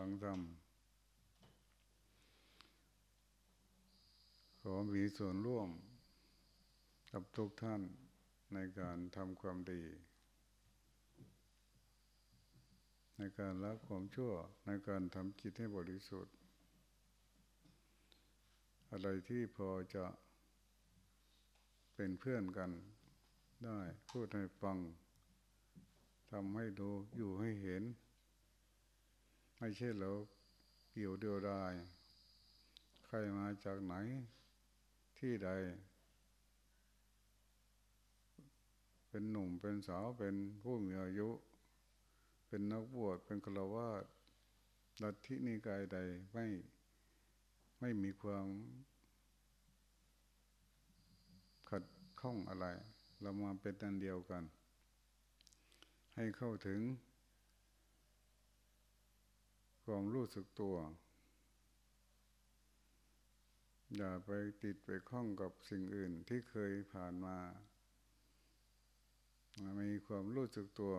ฟังธรรมขอมีส่วนร่วมกับทุกท่านในการทำความดี ในการละความชั่วในการทำจิตให้บริสุทธิ์ อะไรที่พอจะเป็นเพื่อนกันได้พูดให้ฟังทำให้ดูอยู่ให้เห็น ไม่ใช่เราเกี่ยวเดียวดายใครมาจากไหนที่ใด เป็นหนุ่มเป็นสาวเป็นผู้มีอายุ เป็นนักบวชเป็นฆราวาสลัทธินิกายใดไม่ไม่มีความขัดข้องอะไร เรามาเป็นอันเดียวกัน ให้เข้าถึง ความรู้สึกตัว อย่าไปติดไปข้องกับสิ่งอื่นที่เคยผ่านมา มีความรู้สึกตัว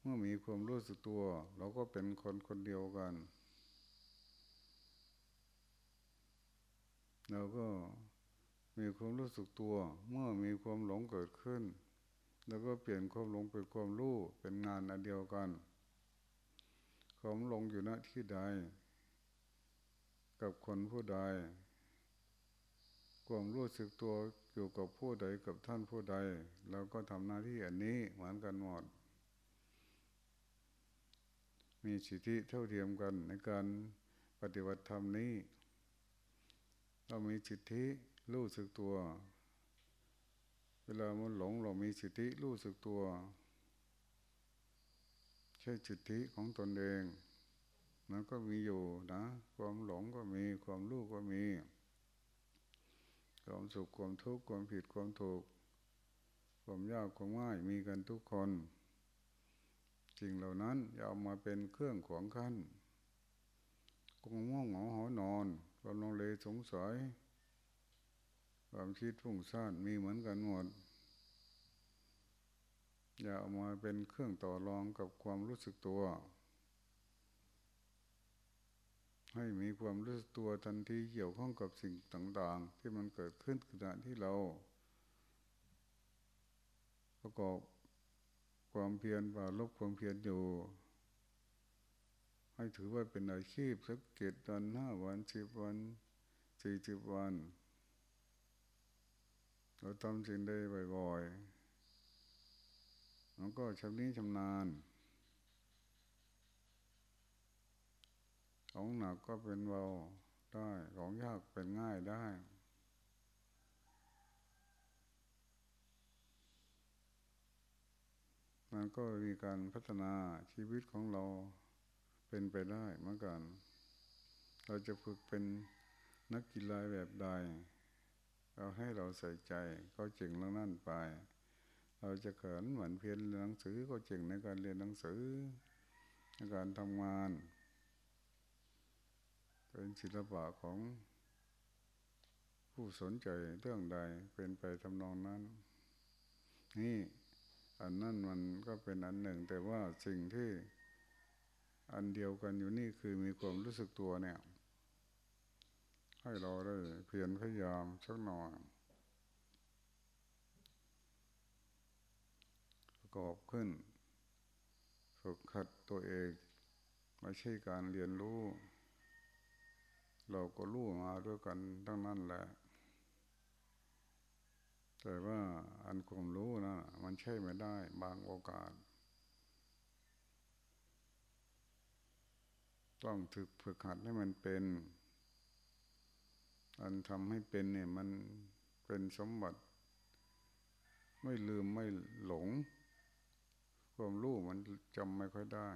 เมื่อมีความรู้สึกตัว เราก็เป็นคนคนเดียวกัน เราก็มีความรู้สึกตัว เมื่อมีความหลงเกิดขึ้น แล้วก็เปลี่ยนความหลงเป็นความรู้เป็นงานอันเดียวกัน ความหลงอยู่ณที่ใด กับคนผู้ใด ความรู้สึกตัวอยู่กับผู้ใดกับท่านผู้ใดเราก็ทำหน้าที่อันนี้เหมือนกันหมดมีสิทธิเท่าเทียมกันในการปฏิบัติธรรมนี้ เรามีสิทธิรู้สึกตัว เวลามันหลงเรามีสิทธิรู้สึกตัว ใช่สิทธิของตนเอง มันก็มีอยู่นะ ความหลงก็มีความรู้ก็มี ความสุขความทุกข์ความผิดความถูก ความยากความง่ายมีกันทุกคนสิ่งเหล่านั้นอย่าเอามาเป็นเครื่องขวางขั้นกงง่วงเหงาหอนอนความลงเลสงสัยความคิดฟุ้งซ่านมีเหมือนกันหมด อย่าเอามาเป็นเครื่องต่อรองกับความรู้สึกตัว ให้มีความรู้สึกตัวทันทีเกี่ยวข้องกับสิ่งต่างๆ ที่มันเกิดขึ้นขณะที่เรา ประกอบความเพียรว่าลบความเพียรอยู่ ให้ถือว่าเป็นอาชีพสักเกตวันห้าวันสิบวันสี่สิบวันเราทำสิ่งได้บ่อยๆ มันก็ชำนี้ชำนาญ ของหนักก็เป็นเบาได้ ของยากเป็นง่ายได้ มันก็มีการพัฒนาชีวิตของเราเป็นไปได้เหมือนกัน เราจะฝึกเป็นนักกีฬาแบบใด เราให้เราใส่ใจก็จ๋งเรื่องนั้นไป เราจะเขินเหมือนเพียนหนังสือก็เจ๋งในการเรียนหนังสือในการทำงาน เป็นศิลปะของผู้สนใจเรื่องใดเป็นไปทำนองนั้น นี่อันนั้นมันก็เป็นอันหนึ่ง แต่ว่าสิ่งที่อันเดียวกันอยู่นี่คือมีความรู้สึกตัวเนี่ย ให้เราได้เพียรพยายามสักหน่อยประ กอบขึ้น ฝึกขัดตัวเองไม่ใช่การเรียนรู้ เราก็รู้มาด้วยกันทั้งนั้นแหละ แต่ว่าอันความรู้นะมันใช่ไม่ได้บางโอกาส ต้องถึกฝึกหัดให้มันเป็น อันทำให้เป็นเนี่ยมันเป็นสมบัติ ไม่ลืมไม่หลง ความรู้มันจำไม่ค่อยได้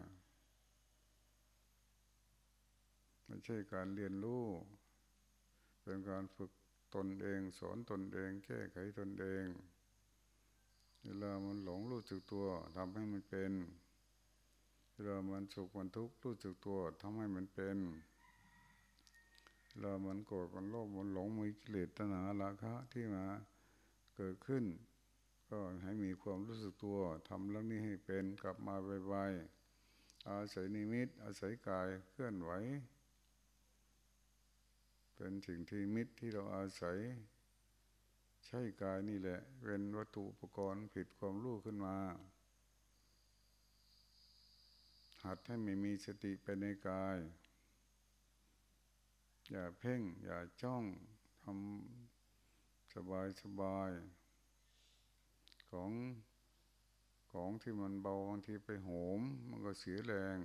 ไม่ใช่การเรียนรู้ เป็นการฝึกตนเอง สอนตนเอง แก้ไขตนเองเวลามันหลงรู้สึกตัวทำให้มันเป็นเวลามันสุขมันทุกข์รู้สึกตัวทำให้มันเป็นเรามันโกรธมันโลภมันหลงมีกิเลสตัณหาราคะที่มาเกิดขึ้น ก็ให้มีความรู้สึกตัวทำเรื่องนี้ให้เป็นกลับมาไวๆอาศัยนิมิต อาศัยกายเคลื่อนไหว เป็นสิ่งที่มิตรที่เราอาศัย ใช่กายนี่แหละ เป็นวัตถุอุปกรณ์ผิดความรู้ขึ้นมา หัดให้ไม่มีสติไปในกาย อย่าเพ่ง อย่าจ้องทำสบายสบาย ของของที่มันเบาบางทีไปโหม มันก็เสียแรง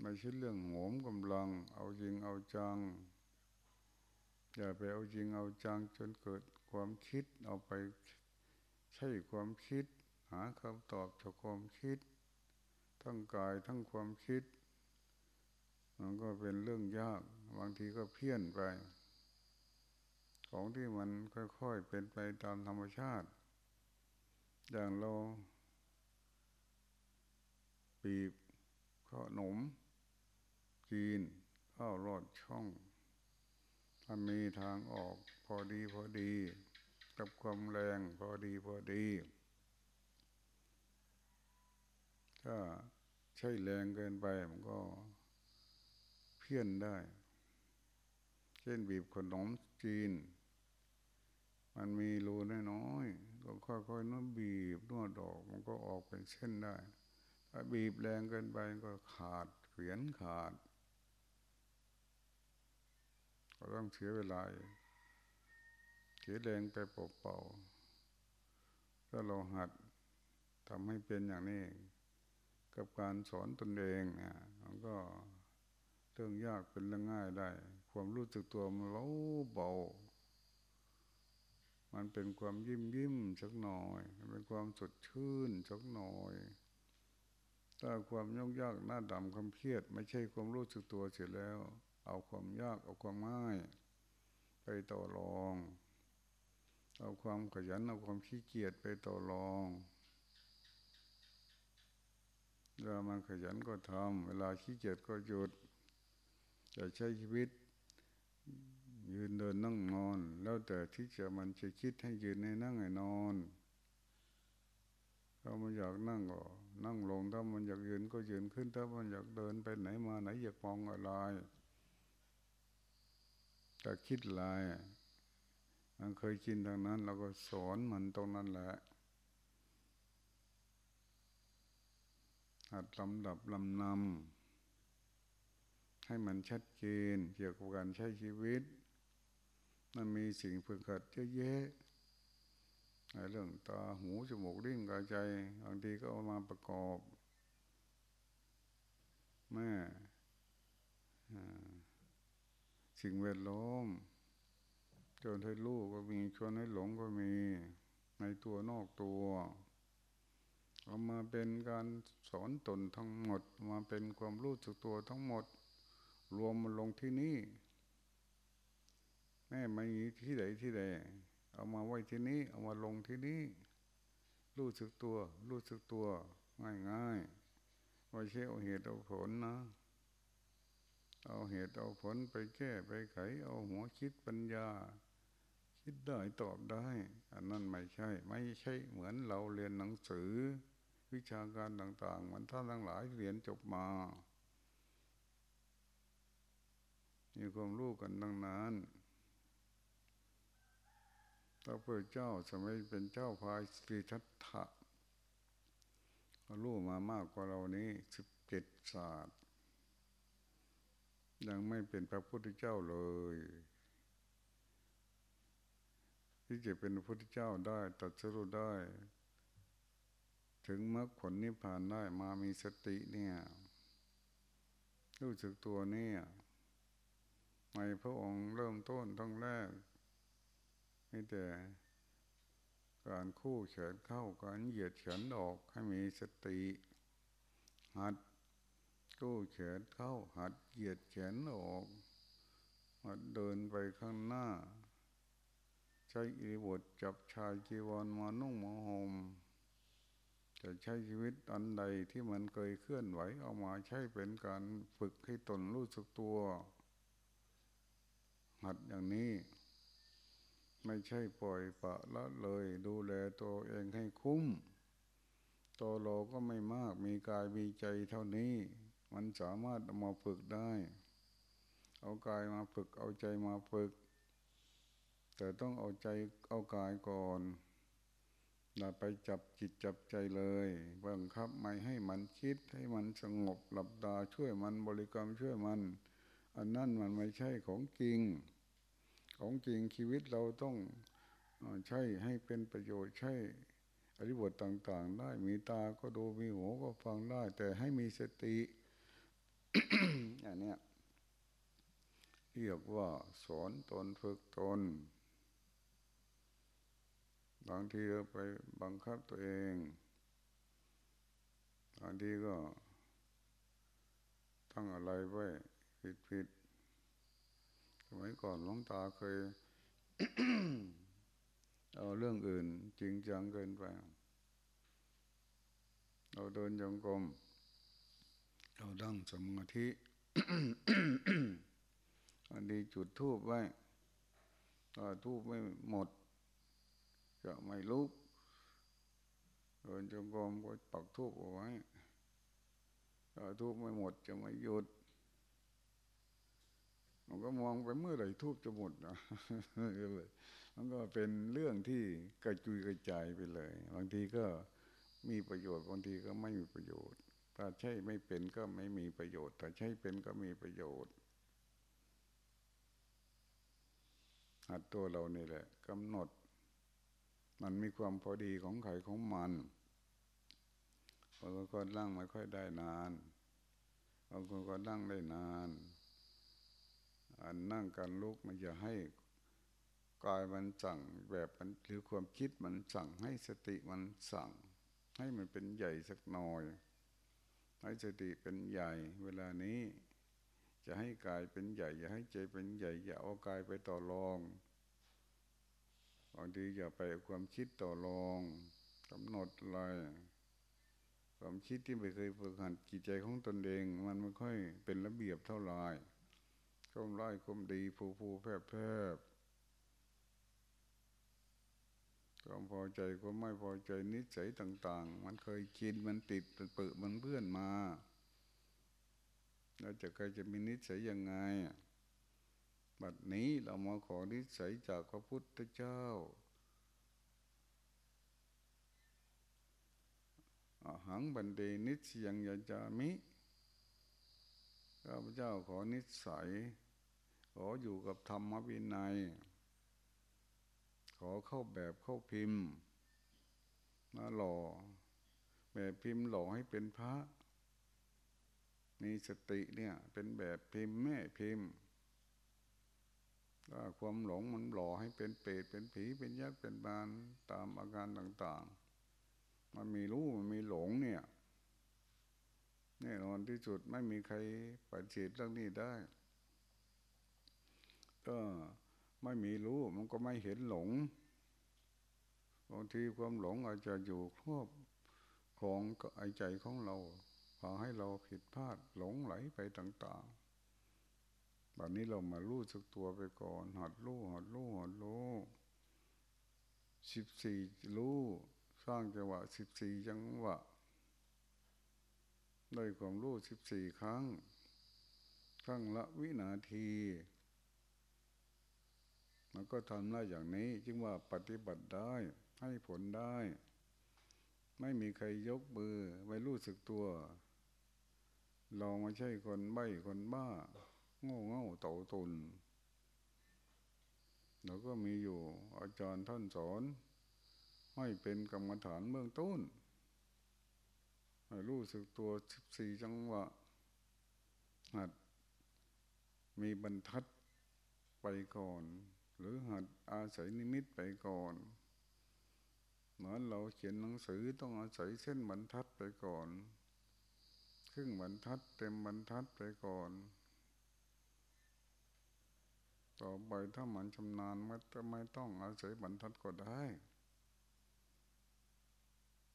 ไม่ใช่เรื่องโหมกำลัง เอาจริงเอาจัง อย่าไปเอาจริงเอาจัง จนเกิดความคิดเอาไปใช่ความคิด หาคำตอบจากความคิด ทั้งกายทั้งความคิด มันก็เป็นเรื่องยาก บางทีก็เพี้ยนไป ของที่มันค่อยๆเป็นไปตามธรรมชาติ อย่างเราปีบข้าวหนมจีนข้าวรอดช่องถ้ามีทางออกพอดีพอดี กับความแรงพอดีพอดี ถ้าใช้แรงเกินไปมันก็เพี้ยนได้ เช่นบีบขนมจีน มันมีรูน้อย ก็ค่อยๆนวดบีบนวดออกมันก็ออกเป็นเส้นได้ ถ้าบีบแรงเกินไปก็ขาดเขียนขาด ก็ต้องเสียเวลาเสียแรงไปเปล่าๆถ้าเราหัดทำให้เป็นอย่างนี้ กับการสอนตนเองเนี่ยมันก็เรื่องยากเป็นเรื่องง่ายได้ ความรู้สึกตัวมันเบาเบา มันเป็นความยิ้มยิ้มสักหน่อย มันเป็นความสดชื่นสักหน่อยถ้าความยากยากหน้าดำความเครียด ไม่ใช่ความรู้สึกตัวเสร็จแล้ว เอาความยากเอาความง่าย ไปต่อรอง เอาความขยันเอาความขี้เกียจไปต่อรองเวลามันขยันก็ทำเวลาขี้เกียจก็หยุดจะใช้ชีวิต ยืนเดินนั่งนอน แล้วแต่ที่จะมันจะคิดให้ยืนให้นั่งให้นอนถ้ามันอยากนั่งก็นั่งลงถ้ามันอยากยืนก็ยืนขึ้น ถ้ามันอยากเดินไปไหนมาไหนอยากมองอะไรแต่คิดอะไรมันเคยกินทางนั้น เราก็สอนมันตรงนั้นแหละหัดลำดับลำนำให้มันชัดเจนเกี่ยวกับการใช้ชีวิต มันมีสิ่งฝึกหัดเยอะแยะเรื่องตาหูจมูกลิ้นกายใจบางทีก็เอามาประกอบแม่สิ่งแวดล้อมจนให้ลูกก็มีชวนให้หลงก็มีในตัวนอกตัวเอามาเป็นการสอนตนทั้งหมด มาเป็นความรู้สึกตัวทั้งหมด รวมมันลงที่นี่ ม่ไม่มีที่ไหนที่ใดเอามาไว้ที่นี้ เอามาลงที่นี้ รู้สึกตัว รู้สึกตัว ง่ายง่ายไม่ใช่เอาเหตุเอาผลนะ เอาเหตุเอาผลไปแก้ไปไข เอาหัวคิดปัญญา คิดได้ตอบได้ อันนั้นไม่ใช่ ไม่ใช่เหมือนเราเรียนหนังสือ วิชาการต่างๆมือนท่านทั้งหลายเรียนจบมามีความรู้กันดังนั้น พระพุทธเจ้าสมัยเป็นเจ้าพายสรีทัตถะรู้มามากกว่าเรานี้สิบเจ็ดศาสตร์ ยังไม่เป็นพระพุทธเจ้าเลย ที่จะเป็นพระพุทธเจ้าได้ตัดสรุได้ ถึงมรรคผลนิพพานได้มามีสติเนี่ย รู้สึกตัวเนี่ยในพระองค์เริ่มต้นทั้งแรก มีแต่การคู่เฉินเข้าการเหยียดเฉินออกให้มีสติ หัดกู้เฉินเข้า หัดเหยียดเฉินออกหัดเดินไปข้างหน้า ใช้อิริบทจับชายจีวรมานุ่งมาห่มจะใช้ชีวิตอันใดที่มันเคยเคลื่อนไหวเอามาใช้เป็นการฝึกให้ตนรู้สึกตัว หัดอย่างนี้ ไม่ใช่ปล่อยปะละเลย ดูแลตัวเองให้คุ้ม ตัวเราก็ไม่มากมีกายมีใจเท่านี้ มันสามารถเอามาฝึกได้ เอากายมาฝึก เอาใจมาฝึก แต่ต้องเอาใจเอากายก่อนอย่าไปจับจิตจับใจเลยบังคับไม่ให้มันคิดให้มันสงบหลับตาช่วยมันบริกรรมช่วยมัน อันนั้นมันไม่ใช่ของจริง ของจริงชีวิตเราต้องใช่ให้เป็นประโยชน์ใช่อริบทต่างๆ ได้มีตาก็ดูมีหูก็ฟังได้ แต่ให้มีสติอย่างนี้เรียกว่าสอนตนฝึกตนบางทีเราไปบังคับตัวเองบางทีก็ตั้งอะไรไว้ผิดผิดส มัยก่อนหลวงตาเคยเอาเรื่องอื่น จริงจังเกินไป เราเดินจงกรมเราดั้งสมาธิอันดีจุดทูบไว้ถ้าทูบไม่หมด จะไม่ลุกเดินจงกรมก็ปักทูบเอาไว้ถ้าทูบไม่หมดจะไม่หยุด มันก็มองไปเมื่อไหร่ทูบจะหมดนะมันก็เป็นเรื่องที่กระจุยกระจายไปเลย บางทีก็มีประโยชน์บางทีก็ไม่มีประโยชน์ ถ้าใช่ไม่เป็นก็ไม่มีประโยชน์ถ้าใช่เป็นก็มีประโยชน์หัดตัวเรานี่แหละกำหนด มันมีความพอดีของไข่ของมันบางคนก็นั่งไม่ค่อยได้นานบางคนก็นั่งได้นาน อันนั่งกันลุกมันจะให้กายมันสั่งแบบมันหรือความคิดมันสั่งให้สติมันสั่ง ให้มันเป็นใหญ่สักหน่อย ให้สติเป็นใหญ่เวลานี้ จะให้กายเป็นใหญ่ อย่าให้ใจเป็นใหญ่ อย่าเอากายไปต่อรองบางทีอย่าไปความคิดต่อรองกำหนดอะไรความคิดที่ไม่เคยฝึกหัดจิตใจของตนเอง มันไม่ค่อยเป็นระเบียบเท่าไหร่ ก้มไล่ก้มดีผูผูแพบแพบความพอใจก็ไม่พอใจนิสัยต่าง ๆ มันเคยชินมันติดมันเปิดมันเพื่อนมา แล้วจะใครจะมีนิสัยยังไงบัดนี้เรามาขอนิสัยจากพระพุทธเจ้าอาหังบันเดนิสยังยาจามิข้าพเจ้าขอนิสัย ขออยู่กับธรรมวินัย ขอเข้าแบบเข้าพิมพ์มาหล่อแบบพิมพ์หล่อให้เป็นพระ มีสติเนี่ย เป็นแบบพิมพ์แม่พิมพ์ถ้าความหลงมันหล่อให้เป็นเปรตเป็นผีเป็นยักษ์เป็นบานตามอาการต่าง ๆ มันมีรู้มันมีหลงเนี่ยแน่นอนที่สุดไม่มีใครปฏิเสธเรื่องนี้ได้ ก็ไม่มีรู้มันก็ไม่เห็นหลงบางทีความหลงอาจจะอยู่ครอบของไอใจของเราพาให้เราผิดพลาดหลงไหลไปต่างๆบัดนี้เรามารู้สึกตัวไปก่อน หัดรู้หัดรู้หัดรู้สิบสี่รู้สร้างจังหวะสิบสี่จังหวะได้ความรู้สิบสี่ครั้ง ครั้งละวินาที มันก็ทำได้อย่างนี้ จึงว่าปฏิบัติได้ให้ผลได้ ไม่มีใครยกมือไม่รู้สึกตัว เราไม่ใช่คนใบ้คนบ้า โง่เง่าเต่าตุนเราก็มีอยู่อาจารย์ท่านสอนให้เป็นกรรมฐานเบื้องต้นให้รู้สึกตัวสิบสี่จังหวะหัดมีบรรทัดไปก่อน หรือหัดอาศัยนิมิตไปก่อนเหมือนเราเขียนหนังสือต้องอาศัยเส้นบรรทัดไปก่อน ครึ่งบรรทัดเต็มบรรทัดไปก่อน ต่อไปถ้ามันชำนาญไม่ไม่ต้องอาศัยบรรทัดก็ได้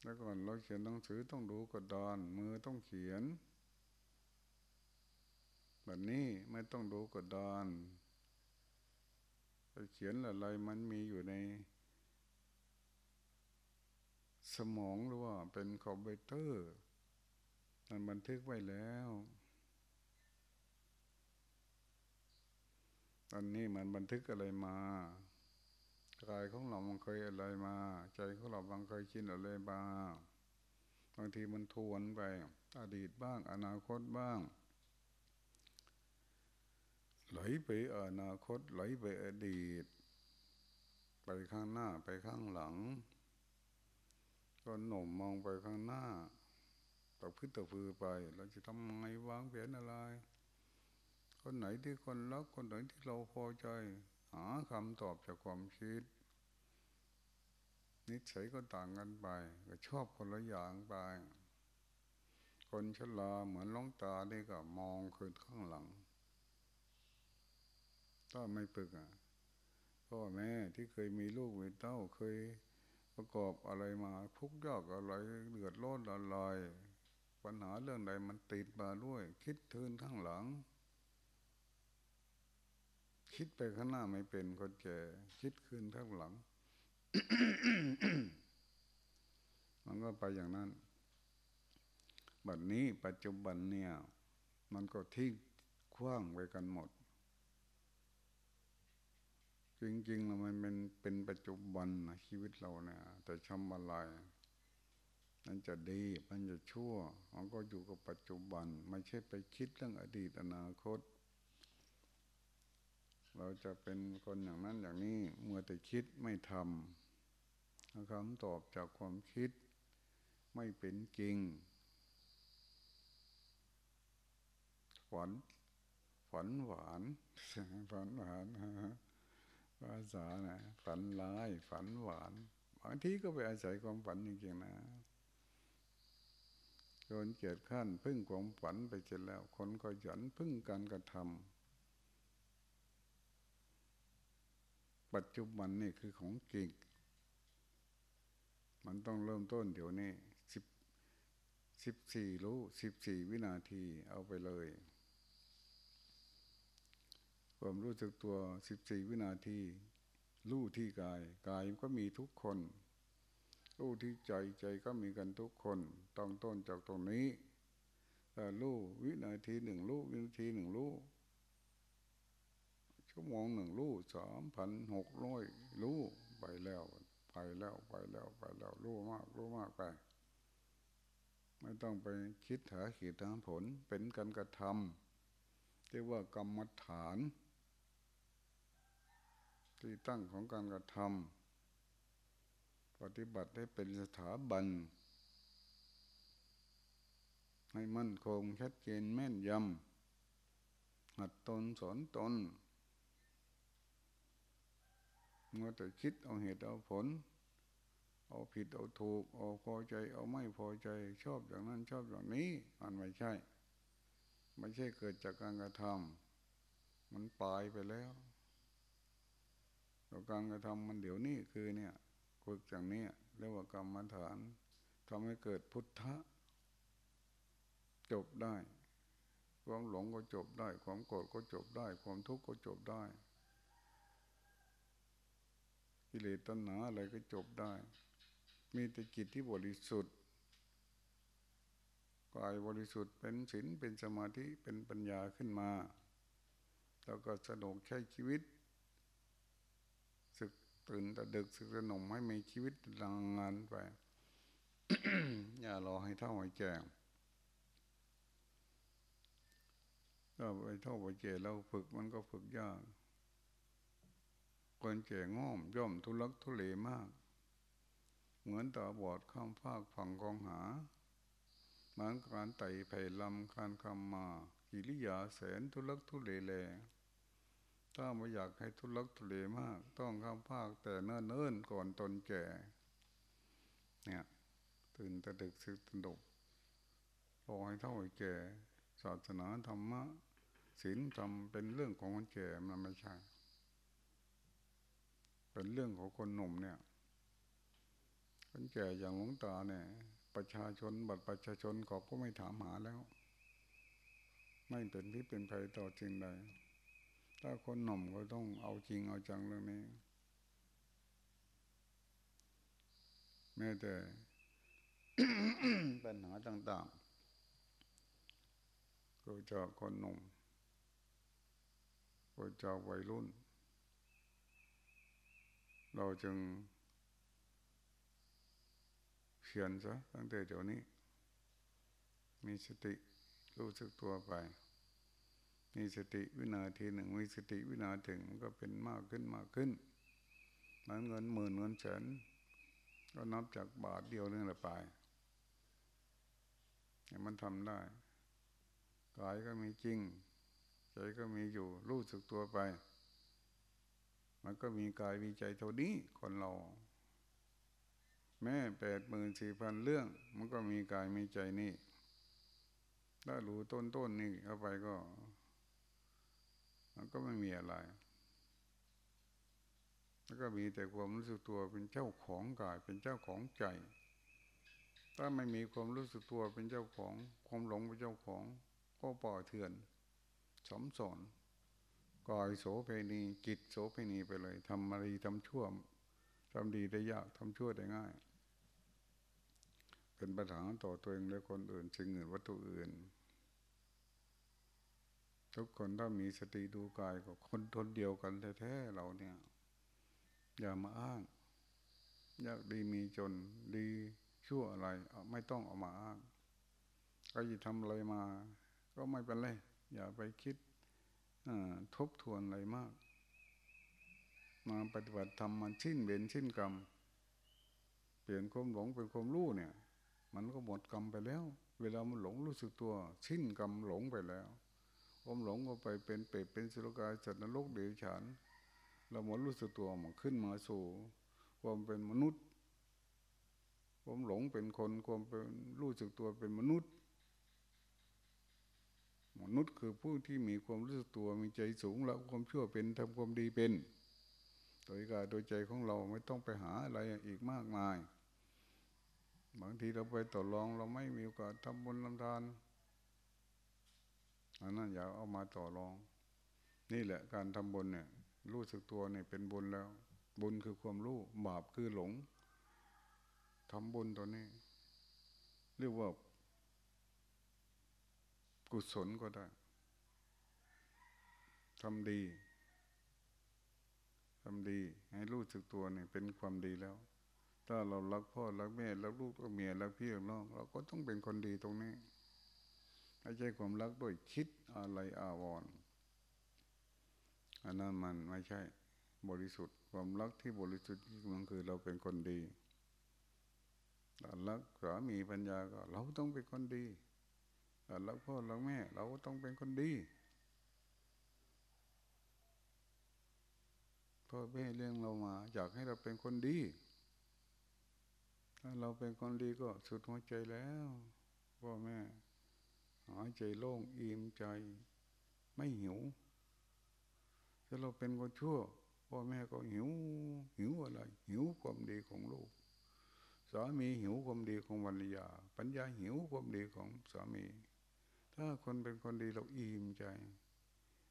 แล้วก่อนเราเขียนหนังสือต้องดูกระดานมือต้องเขียนแบบนี้ไม่ต้องดูกระดาน เขียนอะไรมันมีอยู่ใน สมองหรือว่าเป็นคอมพิวเตอร์มันบันทึกไว้แล้ว ตอนนี้มันบันทึกอะไรมากายของเรามันเคยอะไรมา ใจของเราบางเคยคิดอะไรมาบางทีมันทวนไป อดีตบ้าง อนาคตบ้าง ไหลไปอนาคต ไหลไปอดีต ไปข้างหน้าไปข้างหลังคนหนุ่มมองไปข้างหน้าตกพื้นตกพือไปเราจะทำไงวางแผนอะไร คนไหนที่คนรักคนไหนที่เราพอใจ หาคำตอบจากความคิด นิสัยก็ต่างกันไป ก็ชอบคนละอย่างไป คนชราเหมือนล้องตานี่ก็มองคืนข้างหลัง ถ้าไม่ปึกอะพ่อแม่ที่เคยมีลูกมีเต้าเคยประกอบอะไรมาทุกยากอะไรเดือดร้อนอะไรปัญหาเรื่องใดมันติดมาด้วย คิดทืนข้างหลัง คิดไปข้างหน้าไม่เป็นคนแก่คิดคืนข้างหลัง มันก็ไปอย่างนั้นบัดนี้ปัจจุบันเนี่ย มันก็ทิ้งคว้างไปกันหมด จริงๆแล้วมันเป็นเป็นปัจจุบันนะชีวิตเราเนี่ยแต่ชำอะไรมันจะดีมันจะชั่วมันก็อยู่กับปัจจุบัน ไม่ใช่ไปคิดเรื่องอดีตอนาคต เราจะเป็นคนอย่างนั้นอย่างนี้เมื่อแต่คิดไม่ทำคำตอบจากความคิดไม่เป็นจริงฝันฝันหวานฝันหวาน ภาษานะฝันร้ายฝันหวานบางทีก็ไปอาศัยความฝันจริงๆนะคนเกียดขั้นพึ่งความฝันไปเสร็จแล้ว คนก็หยันพึ่งการกระทำปัจจุบันนี่คือของจริงมันต้องเริ่มต้นเดี๋ยวนี้สิบสิบสี่รู้สิบสี่วินาทีเอาไปเลย ความรู้สึกตัวสิบสี่วินาทีรู้ที่กาย กายก็มีทุกคนรู้ที่ใจใจก็มีกันทุกคนต้องต้นจากตรงนี้แต่รู้วินาทีหนึ่งรู้วินาทีหนึ่งรู้ชั่วโมงหนึ่งรู้สามพันหกร้อยรู้ไปแล้วไปแล้วไปแล้วไปแล้วรู้มากรู้มากไป ไม่ต้องไปคิดหาขีดทางผลเป็นการกระทำเรียกว่ากรรมฐาน ที่ตั้งของการกระทำปฏิบัติให้เป็นสถาบัน ให้มั่นคงชัดเจนแม่นยำหัดตนสอนตนเมื่อแต่คิดเอาเหตุเอาผล เอาผิดเอาถูก เอาพอใจ เอาไม่พอใจ ชอบอย่างนั้นชอบอย่างนี้ มันไม่ใช่ ไม่ใช่เกิดจากการกระทำมันปลายไปแล้ว การกระทำมันเดี๋ยวนี้คือเนี่ยฝึกอย่างนี้เรียกว่ากรรมฐานทำให้เกิดพุทธะจบได้ ความหลงก็จบได้ ความโกรธก็จบได้ ความทุกข์ก็จบได้กิเลสตัณหาอะไรก็จบได้ มีแต่จิตที่บริสุทธิ์กายบริสุทธิ์เป็นศีลเป็นสมาธิเป็นปัญญาขึ้นมา แล้วก็สนุกใช้ชีวิต ตื่นแต่ดึกสึกสนมให้มีชีวิตลังงานไป อย่ารอให้เท่าให้แก่ก็ไปเท่าไปแก่เราฝึกมันก็ฝึกยากคนแก่ง่อมย่อมทุลักทุเลมาก เหมือนตาบอดข้ามภาคฝั่งกองหาเหมือนการไต่ไผ่ลำคานคำมากิริยาแสนทุลักทุเลแล ถ้าไม่อยากให้ทุลักทุเลมาก ต้องข้ามภาคแต่เนิ่นเนิ่นก่อนตนแก่ เนี่ยตื่นตะดึกสึกตนกพอให้เท่าแก่ ศาสนาธรรมะศีลธรรมเป็นเรื่องของคนแก่มันไม่ใช่เป็นเรื่องของคนหนุ่มเนี่ย คนแก่อย่างหลวงตาเนี่ย ประชาชนบัตรประชาชนเขาก็ไม่ถามหาแล้ว ไม่เป็นพิษเป็นภัยต่อจริงใด ถ้าคนหนุ่มก็ต้องเอาจริงเอาจังเรื่องนี้ แม้แต่ปัญหาต่างๆก็จากคนหนุ่มก็จากวัยรุ่น เราจึงเขียนซะตั้งแต่เดี๋ยวนี้ มีสติรู้สึกตัวไป มีสติวินาทีหนึ่งมีสติวินาถึงมันก็เป็นมากขึ้นมากขึ้นมันเงินหมื่นเงินแสนก็นับจากบาทเดียวนี่แหละไปมันทำได้กายก็มีจริง ใจก็มีอยู่รู้สึกตัวไป มันก็มีกายมีใจเท่านี้คนเรา แม่แปดหมื่นสี่พันเรื่อง มันก็มีกายมีใจนี่ถ้ารู้ต้นต้นนี่เข้าไปก็ มันก็ไม่มีอะไร แล้วก็มีแต่ความรู้สึกตัวเป็นเจ้าของกาย เป็นเจ้าของใจ ถ้าไม่มีความรู้สึกตัวเป็นเจ้าของความหลงเป็นเจ้าของ ก็ปล่อยเถื่อนสมสอนกายโสเพณีจิตโสเพณีไปเลยทำอะไรทำชั่วทำดีได้ยากทำชั่วได้ง่าย เป็นปัญหาต่อตัวเองและคนอื่นสิ่งอื่นวัตถุอื่น ทุกคนถ้ามีสติดูกายก็คนทนเดียวกันแท้ๆเราเนี่ย อย่ามาอ้างยากดีมีจนดีชั่วอะไรไม่ต้องเอามาอ้างใครจะทำอะไรมา ก็ไม่เป็นไรอย่าไปคิดทบทวนอะไรมาก มาปฏิบัติทำมันชิ้นเบนชิ้นกรรม เปลี่ยนความหลงเป็นความรู้เนี่ย มันก็หมดกรรมไปแล้ว เวลามันหลงรู้สึกตัว ชิ้นกรรมหลงไปแล้ว ความหลงก็ไปเป็นเปรตเป็นสุรกายสัตว์นรกเดรัจฉาน เราหมดรู้สึกตัวมันขึ้นมาสู่ ความเป็นมนุษย์ ความหลงเป็นคนความเป็นรู้สึกตัวเป็นมนุษย์ มนุษย์คือผู้ที่มีความรู้สึกตัวมีใจสูงแล้วความชั่วเป็นทำความดีเป็น โดยกายโดยใจของเราไม่ต้องไปหาอะไรอีกมากมาย บางทีเราไปต่อรองเราไม่มีโอกาสทำบุญลำทาน อันนั้นอย่าเอามาต่อรอง นี่แหละการทำบุญเนี่ย รู้สึกตัวเนี่ยเป็นบุญแล้ว บุญคือความรู้บาปคือหลงทำบุญตัวนี้ เรียกว่า กุศลก็ได้ทำดีทำดี ให้รู้สึกตัวเนี่ยเป็นความดีแล้ว ถ้าเรารักพ่อรักแม่รักลูกรักเมียรักพี่รักน้องเราก็ต้องเป็นคนดีตรงนี้ ไม่ใช่ความรักด้วยคิดอะไรอาวรณ์อันนั้นมันไม่ใช่บริสุทธิ์ ความรักที่บริสุทธิ์มันคือเราเป็นคนดีรักสามีปัญญาก็ เราต้องเป็นคนดีรักพ่อรักแม่ เราต้องเป็นคนดีพ่อแม่เลี้ยงเรามา อยากให้เราเป็นคนดี ถ้าเราเป็นคนดีก็สุดหัวใจแล้วพ่อแม่ หายใจโล่งอิ่มใจ ไม่หิวถ้าเราเป็นคนชั่วพ่อแม่ก็หิว หิวอะไร หิวความดีของลูกสามีหิวความดีของวรรยา ปัญญาหิวความดีของสามี ถ้าคนเป็นคนดีเราอิ่มใจ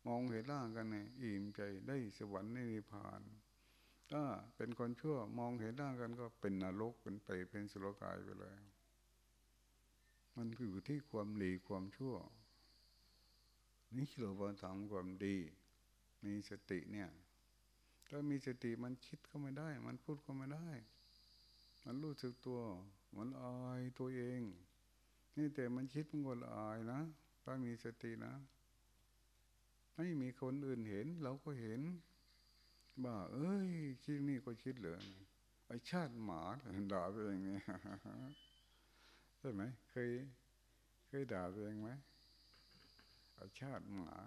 มองเห็นร่างกันเนี่ยอิ่มใจได้สวรรค์ในนิพพาน ถ้าเป็นคนชั่วมองเห็นร่างกันก็เป็นนรกเป็นเปรตเป็นสุรกายไปเลย มันอยู่ที่ความดีความชั่ว นี่เราทำความดี มีสติเนี่ย ถ้ามีสติมันคิดก็ไม่ได้ มันพูดก็ไม่ได้ มันรู้สึกตัว มันอายตัวเอง นี่แต่มันคิดมันก็อายนะ ถ้ามีสตินะ ไม่มีคนอื่นเห็น เราก็เห็นบ่าเอ้ยคิดนี่ก็คิดเหลือไอชาติหมาด่าตัวเองนี่ ใช่ไหมเคยเคยด่าตัวเองไหมไอชาติหมา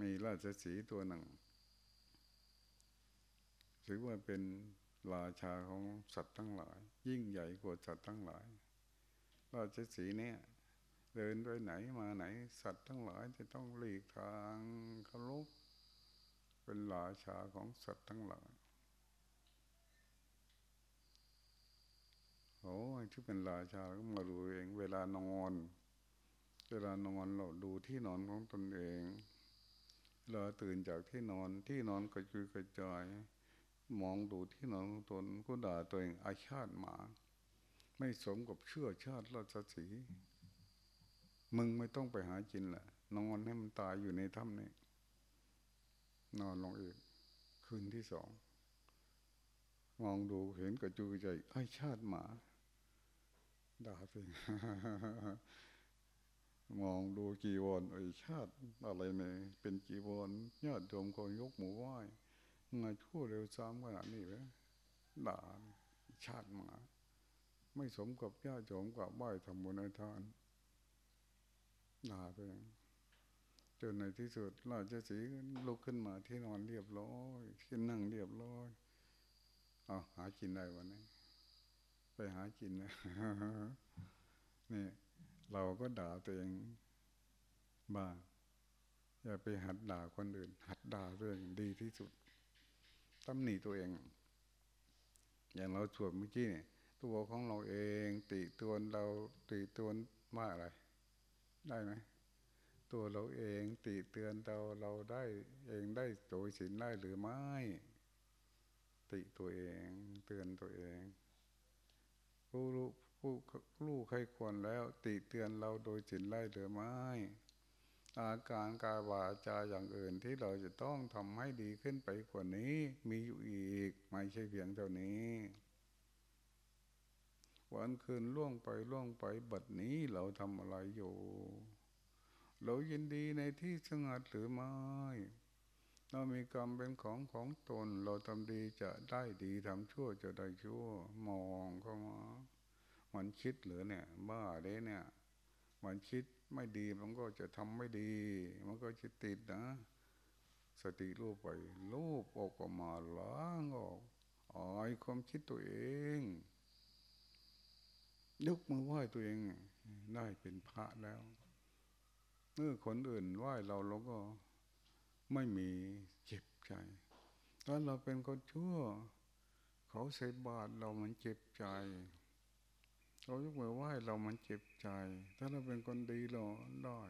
มีราชสีตัวหนึ่งถือว่าเป็นราชาของสัตว์ทั้งหลาย ยิ่งใหญ่กว่าสัตว์ทั้งหลาย ราชสีเนี่ยเดินไปไหนมาไหน สัตว์ทั้งหลายจะต้องหลีกทางเคารพเป็นราชาของสัตว์ทั้งหลาย โอ้ที่เป็นราชาก็มาดูเอง เวลานอน เวลานอนเราดูที่นอนของตนเองเราตื่นจากที่นอนที่นอนกระจุยกระจาย มองดูที่นอนของตนก็ด่าตัวเองอาชาติหมา ไม่สมกับเชื่อชาติราชสีมึงไม่ต้องไปหากินแหละนอนให้มันตายอยู่ในถ้ำนี่นอนลงอีกคืนที่สอง มองดูเห็นกระจุยใจไอ้ชาติหมา ด่าสิมองดูกีวรไอชาติอะไรเนี่ยเป็นกีวรญาติโยมก็ยกหมูไหว้งาชั่วเร็วซ้ำขนาดนี้เลยด่าชาติหมา ไม่สมกับญาติโยมกับไหว้ทำบุญในทานด่าไปจนในที่สุดราชสีลุกขึ้นมาที่นอนเรียบร้อยที่นั่งเรียบร้อยเอหากินได้วันนี้ ไปหากินนะนี่เราก็ด่าตัวเองบ้างอย่าไปหัดด่าคนอื่น หัดด่าตัวเองดีที่สุดตำหนิตัวเอง อย่างเราสวดเมื่อกี้เนี่ยตัวของเราเอง ติตัวเราติตัวว่าอะไร ได้ไหมตัวเราเองติเตือนเราเราได้เองได้โดยสินได้หรือไม่ ติตัวเอง เตือนตัวเอง ผู้รู้ผู้รู้ใครควรแล้ว ติเตือนเราโดยสินได้หรือไม่อาการกายวาจาอย่างอื่นที่เราจะต้องทำให้ดีขึ้นไปกว่านี้ มีอยู่อีก ไม่ใช่เพียงเท่านี้วันคืนล่วงไปล่วงไปบัดนี้เราทำอะไรอยู่ เรายินดีในที่สงัดหรือไม่ เรามีกรรมเป็นของของตน เราทำดีจะได้ดีทำชั่วจะได้ชั่ว มองเข้ามามันคิดหรือเนี่ย บ้าเด้เนี่ย มันคิดไม่ดีมันก็จะทำไม่ดี มันก็จะติดนะ สติรูปไปรูปออกมาล้างออกอายความคิดตัวเองยกมือไหว้ตัวเองได้เป็นพระแล้วเมื่อคนอื่นไหว้เราเราก็ ไม่มีเจ็บใจ ถ้าเราเป็นคนชั่ว เขาใส่บาตรเรามันเจ็บใจเขายกมือไหว้เรามันเจ็บใจ ถ้าเราเป็นคนดีเราได้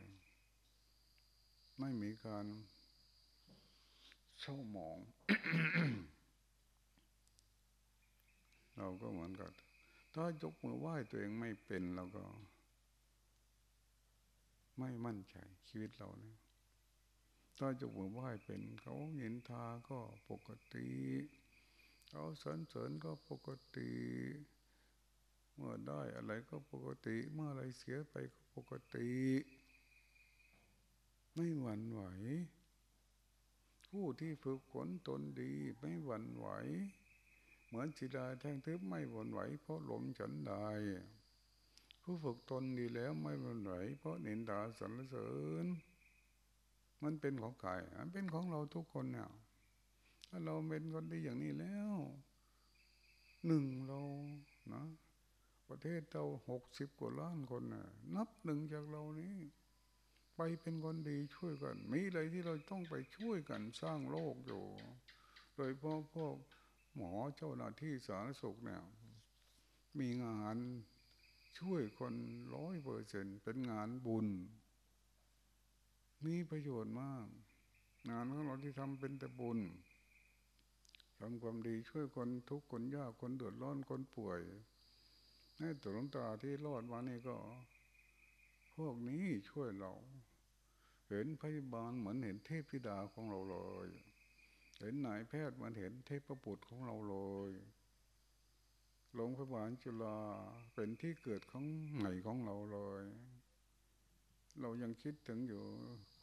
ไม่มีการเศร้าหมอง เราก็เหมือนกัน ถ้ายกมือไหว้ตัวเองไม่เป็นเราก็ ไม่มั่นใจชีวิตเราเนี่ย ถ้ายกมือไหว้เป็นเขาเห็นทาก็ปกติ เขาสรรเสริญก็ปกติ เมื่อได้อะไรก็ปกติ เมื่ออะไรเสียไปก็ปกติ ไม่หวั่นไหว ผู้ที่ฝึกฝนตนดีไม่หวั่นไหว เหมือนศิลาแท่งทึบไม่หวั่นไหว เพราะลมฉันใดผู้ฝึกตนดีแล้วไม่หวั่นไหว เพราะเนินดาสรรเสริญ มันเป็นของใครมันเป็นของเราทุกคนเนี่ยถ้าเราเป็นคนดีอย่างนี้แล้วหนึ่งเรานะประเทศเราหกสิบกว่าล้านคนน่ะนับหนึ่งจากเรานี้ ไปเป็นคนดีช่วยกัน มีอะไรที่เราต้องไปช่วยกันสร้างโลกอยู่ โดยพวกพวกหมอเจ้าหน้าที่สาธารณสุขเนี่ย มีงานช่วยคนร้อยเปอร์เซ็นเป็นงานบุญ มีประโยชน์มาก งานของเราที่ทำเป็นแต่บุญทำความดีช่วยคนทุกคนยากคนเดือดร้อนคนป่วยให้ตัวหลวงตาที่รอดมานี่ก็ พวกนี้ช่วยเรา เห็นพยาบาลเหมือนเห็นเทพธิดาของเราเลย เห็นนายแพทย์มันเห็นเทพบุตรของเราเลยโรงพยาบาลจุฬาเป็นที่เกิดของใหม่ของเราเลย เรายังคิดถึงอยู่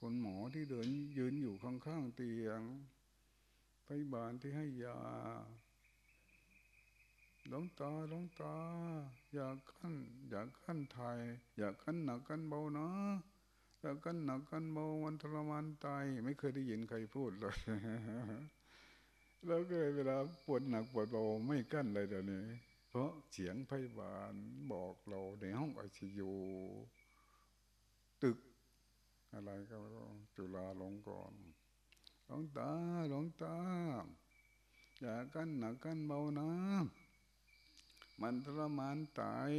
คนหมอที่เดินยืนอยู่ข้างๆเตียงพยาบาลที่ให้ยาหลงตาหลงตา อย่ากั้น อย่ากั้นไทยอย่ากั้นหนักกั้นเบานะแล้วกันหนักกั้นเบาวันทรมานตายไม่เคยได้ยินใครพูดเลยแล้วก็เวลาปวดหนักปวดเบาไม่กั้นเลยเดี๋ยวนี้ เพราะเสียงพยาบาลบอกเราในห้องไอซียูตึก อะไรก็จุฬาลงก่อนหลงตาหลงตา อย่ากันหนักกันเบานะมันทรมานตาย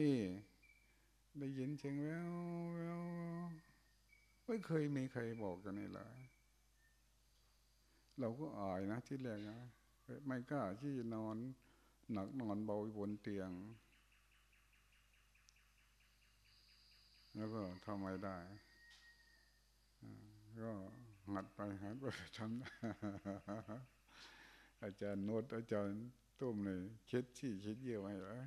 ได้ยินเสียงแววแววไม่เคยมีใครบอกกันนี่เลยเราก็อายนะที่แรกนะไม่กล้าที่นอน หนักนอนเบาบนเตียง แล้วก็ทำไมได้ ก็หัดไปหัดไปทำอาจารย์โนดอาจารย์ตุ้มเลยคิดที่คิดเยี่ยวให้แล้ว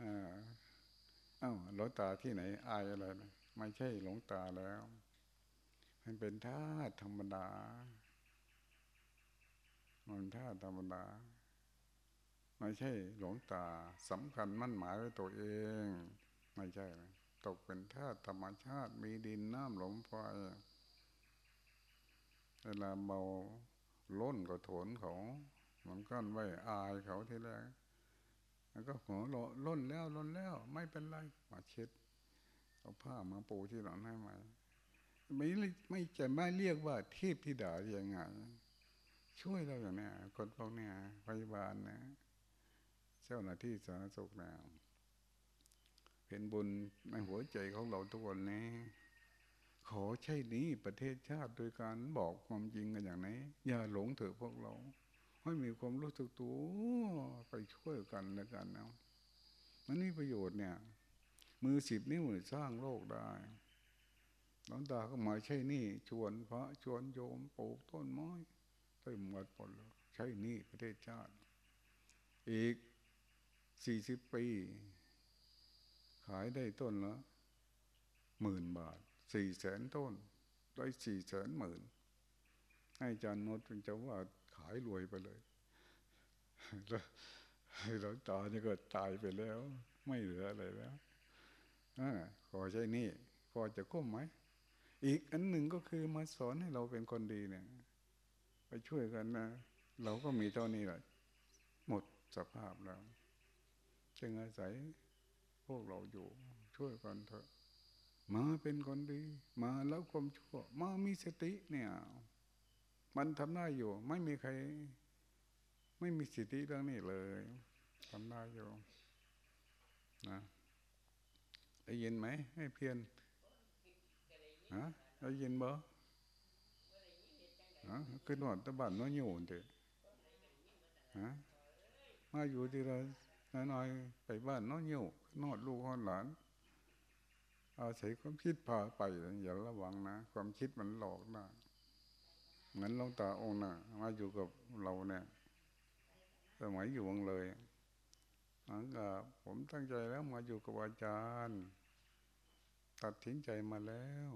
อ้าหลวงตาที่ไหนอายอะไรนะไม่ใช่หลวงตาแล้ว มันเป็นธาตุธรรมดา มันธาตุธรรมดา ไม่ใช่หลวงตาสำคัญมั่นหมายไว้ตัวเอง ไม่ใช่นะ ตกเป็นธาตุธรรมชาติมีดินน้ำลมไฟเวลาเบาล้นก็โถนเขา มันก็ไว้อายเขาทีแรกแล้วก็หัวโลล้นแล้วล้นแล้ว ไม่เป็นไรมาเช็ดเอาผ้ามาปูที่หลังให้ม่ไม่ไม่จะไม่เรียกว่าเทพธิดาอย่างไงช่วยเราอย่างนี้คนพวกนี้พยาบาลนะ เจ้าหน้าที่สาธารณสุขนะ เป็นบุญในหัวใจของเราทุกคนนี้ ขอใช่นี้ประเทศชาติโดยการบอกความจริงกันอย่างนี้ อย่าหลงเถอะพวกเรา ให้มีความรู้สึกตัวไปช่วยกันแล้วกันนะมันมีประโยชน์เนี่ย มือสิบนิ้วสร้างโลกได้หลวงตาก็มาใช่นี่ ชวนพระชวนโยมปลูกต้นไม้เต็มหมดหมดเลใช่นี่ประเทศชาติ อีกสี่สิบปี ขายได้ต้นละหมื่นบาทสี่แสนต้น ได้สี่แสนหมื่นให้อาจารย์นดเป็นเจ้าว่าขายรวยไปเลย แล้วหลวงตานี่ก็ตายไปแล้ว ไม่เหลืออะไรแล้วอขอใช่นี่ พอจะก้มไหม อีกอันหนึ่งก็คือมาสอนให้เราเป็นคนดีเนี่ย ไปช่วยกันนะเราก็มีเท่านี้แหละหมดสภาพแล้วจึงอาศัย พวกเราอยู่ ช่วยกันเถอะมาเป็นคนดี มาแล้วความชั่ว มามีสติเนี่ย มันทำได้อยู่ ไม่มีใคร ไม่มีสิทธิเรื่องนี้เลยทำได้อยู่นะได้ยินไหมให้เพียนฮะได้ยินบ่ฮะขึ้นหอดตะบันน้อยอยู่เถอะฮะมาอยู่ที่เรา น้อยไปบ้านน้อยอยู่นอดลูกอดหลาน อาศัยความคิดพาไปอย่าระวังนะ ความคิดมันหลอกได้เหมือนหลวงตาองค์น่ะ มาอยู่กับเราเนี่ยสมัยอยู่วังเลยนังกับผมตั้งใจแล้วมาอยู่กับอาจารย์ ตัดสินใจมาแล้ว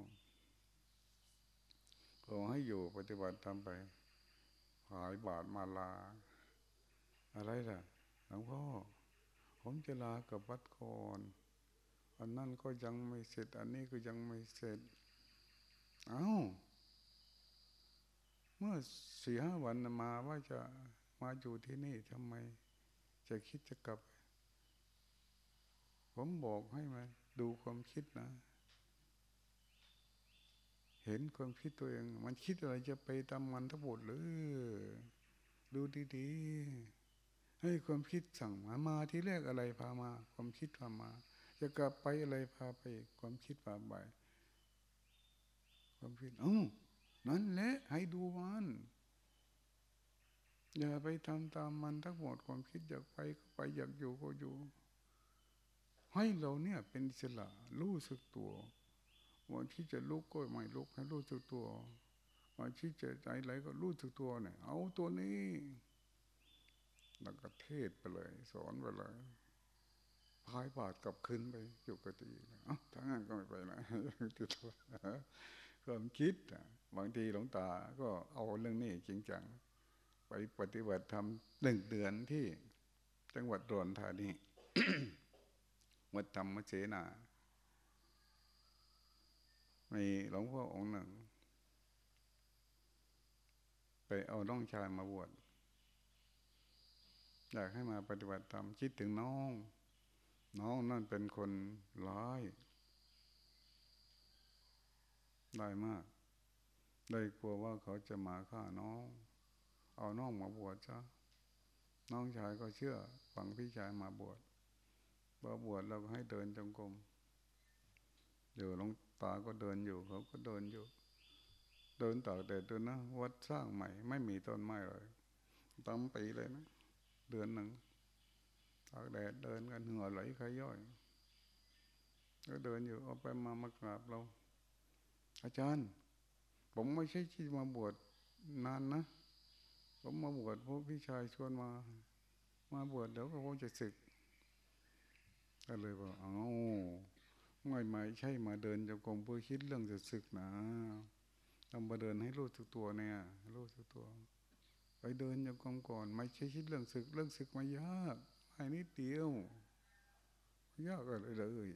ขอให้อยู่ปฏิบัติทำไป หายบาทมาลา อะไรล่ะหลวงพ่อ ผมจะลากับวัดก่อนอันนั้นก็ยังไม่เสร็จ อันนี้ก็ยังไม่เสร็จ เอา้า เมื่อสี่ห้าวันมาว่าจะมาอยู่ที่นี่ทำไม จะคิดจะกลับ ผมบอกให้มาดูความคิดนะ เห็นความคิดตัวเอง มันคิดอะไรจะไปตามมันทั้งหมดหรือ ดูดีๆ ให้ความคิดสั่งมามาที่แรกอะไรพามา ความคิดพามา จะกลับไปอะไรพาไป ความคิดพาไป ความคิดอ้านั่นแหละให้ดูมันอย่าไปทำตามมันทั้งหมดความคิดอยากไปก็ไปอยากอยู่ก็อยู่ ให้เราเนี่ยเป็นอิสระรู้สึกตัววันที่จะลุกก็ไม่ลุกให้รู้สึกตัววันที่จะใจไหลก็รู้สึกตัวเนี่ยเอาตัวนี้ แล้วก็เทศไปเลย สอนไปเลยพายบาทกลับคืนไปอยู่กติอะถ้างั้นก็ไม่ไปนะติดตัวความคิดบางทีหลวงตาก็เอาเรื่องนี้จริงจังไปปฏิบัติธรรมหนึ่งเดือนที่จังหวัดรอนธานีวัดธรรมเจนามีหลวงพ่อองค์หนึ่ง ไปเอาน้องชายมาบวช อยากให้มาปฏิบัติธรรมคิดถึงน้อง น้องนั่นเป็นคนร้ายได้มาก ได้กลัวว่าเขาจะมาฆ่าน้อง เอาน้องมาบวชซะน้องชายก็เชื่อฝังพี่ชายมาบวชพอบวชเราก็ให้เดินจงกรมเดี๋ยวหลวงตาก็เดินอยู่ เขาก็เดินอยู่ เดินต่อแต่ตัวนะวัดสร้างใหม่ ไม่มีต้นไม้เลยตั้มปีเลยนะ เดือนหนึ่งตากแดดเดินกันเหงื่อไหลขย่อยก็เดินอยู่เอาไปมามากราบเรา อาจารย์ ผมไม่ใช่ที่มาบวชนานนะ ผมมาบวชเพราะพี่ชายชวนมา มาบวชเดี๋ยวก็คงจะศึก ก็เลยบอกเอาไม่ไม่ใช่มาเดินจงกรมเพื่อคิดเรื่องจะศึกนะต้องมาเดินให้รู้สึกตัวเนี่ย รู้สึกตัว ไปเดินจงกรมก่อน ไม่ใช่คิดเรื่องศึกเรื่องศึกมายากให้นิดเดียวยากอะไรเลย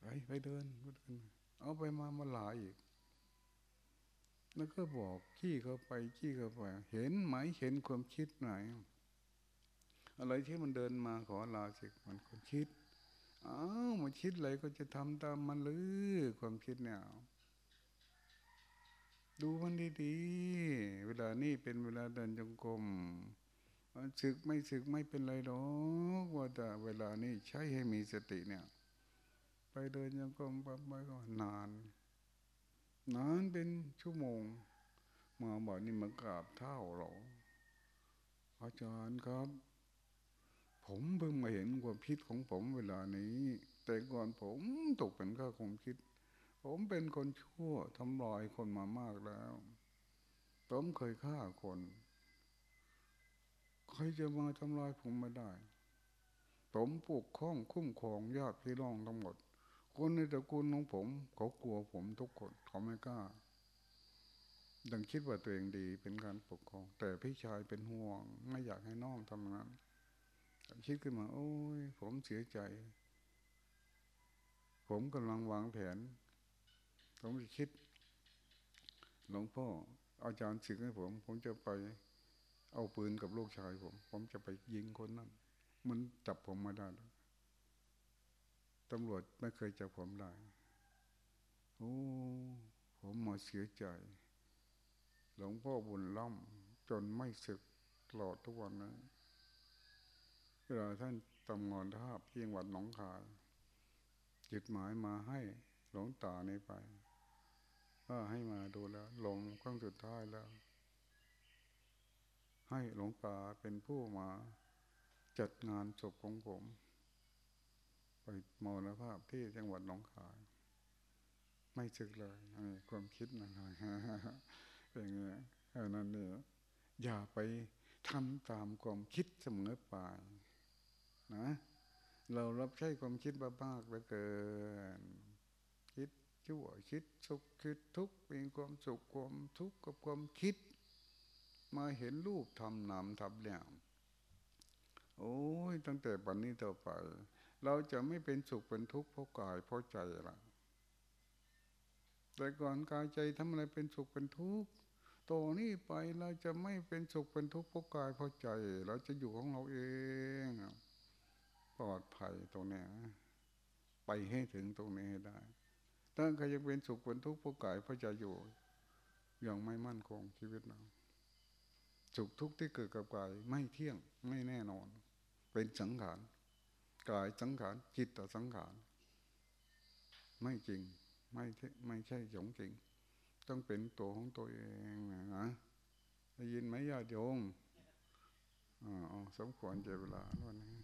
ไปไปเดินไปเดิน เอาไปมามาหลายอีก แล้วก็บอกขี้เข้าไปขี้เข้าไป เห็นไหมเห็นความคิดไหนอะไรที่มันเดินมาขอลาสิมันความคิดอ้าวมันคิดอะไรก็จะทำตามมันหรือความคิดเนี่ย ดูมันดีๆ เวลานี้เป็นเวลาเดินจงกรมศึกไม่ศึกไม่เป็นไรหรอกว่าแต่เวลานี้ใช้ให้มีสติเนี่ย ไปเดินจงกรมไปไปก็นาน นานเป็นชั่วโมงมาบอกนี่มากราบเท้าเราอาจารย์ครับ ผมเพิ่งมาเห็นความคิดของผมเวลานี้ แต่ก่อนผมตกเป็นข้าความคิด ผมเป็นคนชั่วทำลายคนมามากแล้ว ผมเคยฆ่าคน ใครจะมาทำลายผมไม่ได้ ผมปกครองคุ้มครองญาติพี่น้องทั้งหมด คนในตระกูลของผม เขากลัวผมทุกคน เขาไม่กล้า ดังคิดว่าตัวเองดีเป็นการปกครอง แต่พี่ชายเป็นห่วง ไม่อยากให้น้องทำงานคิดขึ้นมา โอ้ย ผมเสียใจ ผมกำลังวางแผน ผมคิด หลวงพ่ออาจารย์สึกให้ผม ผมจะไปเอาปืนกับลูกชายผม ผมจะไปยิงคนนั้น มันจับผมมาได้ตำรวจไม่เคยจับผมได้ โอ้ผมมาเสียใจ หลวงพ่อบุญล่ำจนไม่สึกตลอดทุกวันนะเวลาท่านตำงอนท่าเพียงวัดหนองคายจิตหมายมาให้หลวงตาในไป ก็ให้มาดูแล้วลงครั้งสุดท้ายแล้ว ให้หลวงตาเป็นผู้มาจัดงานศพของผม ไปมรณภาพที่จังหวัดหนองคาย ไม่ซึกเลยความคิดนะครับอย่างเงี้ยเออนั้นเนี่ยอย่าไปทำตามความคิดเสมอไปนะ เรารับใช้ความคิดบ้าๆเหลือเกิน ชั่วคิดสุขคิดทุกข์มีความสุขความทุกข์กับความคิด มาเห็นรูปทำนามทำเนี่ยโอ้ยตั้งแต่ปัจนี้ต่อไป เราจะไม่เป็นสุขเป็นทุกข์เพราะกายเพราะใจละแต่ก่อนกายใจทำอะไรเป็นสุขเป็นทุกข์ต่อนี้ไปเราจะไม่เป็นสุขเป็นทุกข์เพราะกายเพราะใจ เราจะอยู่ของเราเองปลอดภัยตรงนี้ไปให้ถึงตรงนี้ให้ได้ ถ้าใครยังเป็นสุขเป็นทุกข์เพราะกายเพราะใจอยู่ยังไม่มั่นคงชีวิตเราสุขทุกข์ที่เกิดกับกายไม่เที่ยงไม่แน่นอน เป็นสังขารกายสังขารจิตต่อสังขารไม่จริงไม่ไม่ใช่สงจริง ต้องเป็นตัวของตัวเองนะได้ยินไหมญาติโยมอ๋อสมควรเจเวลาวันนี้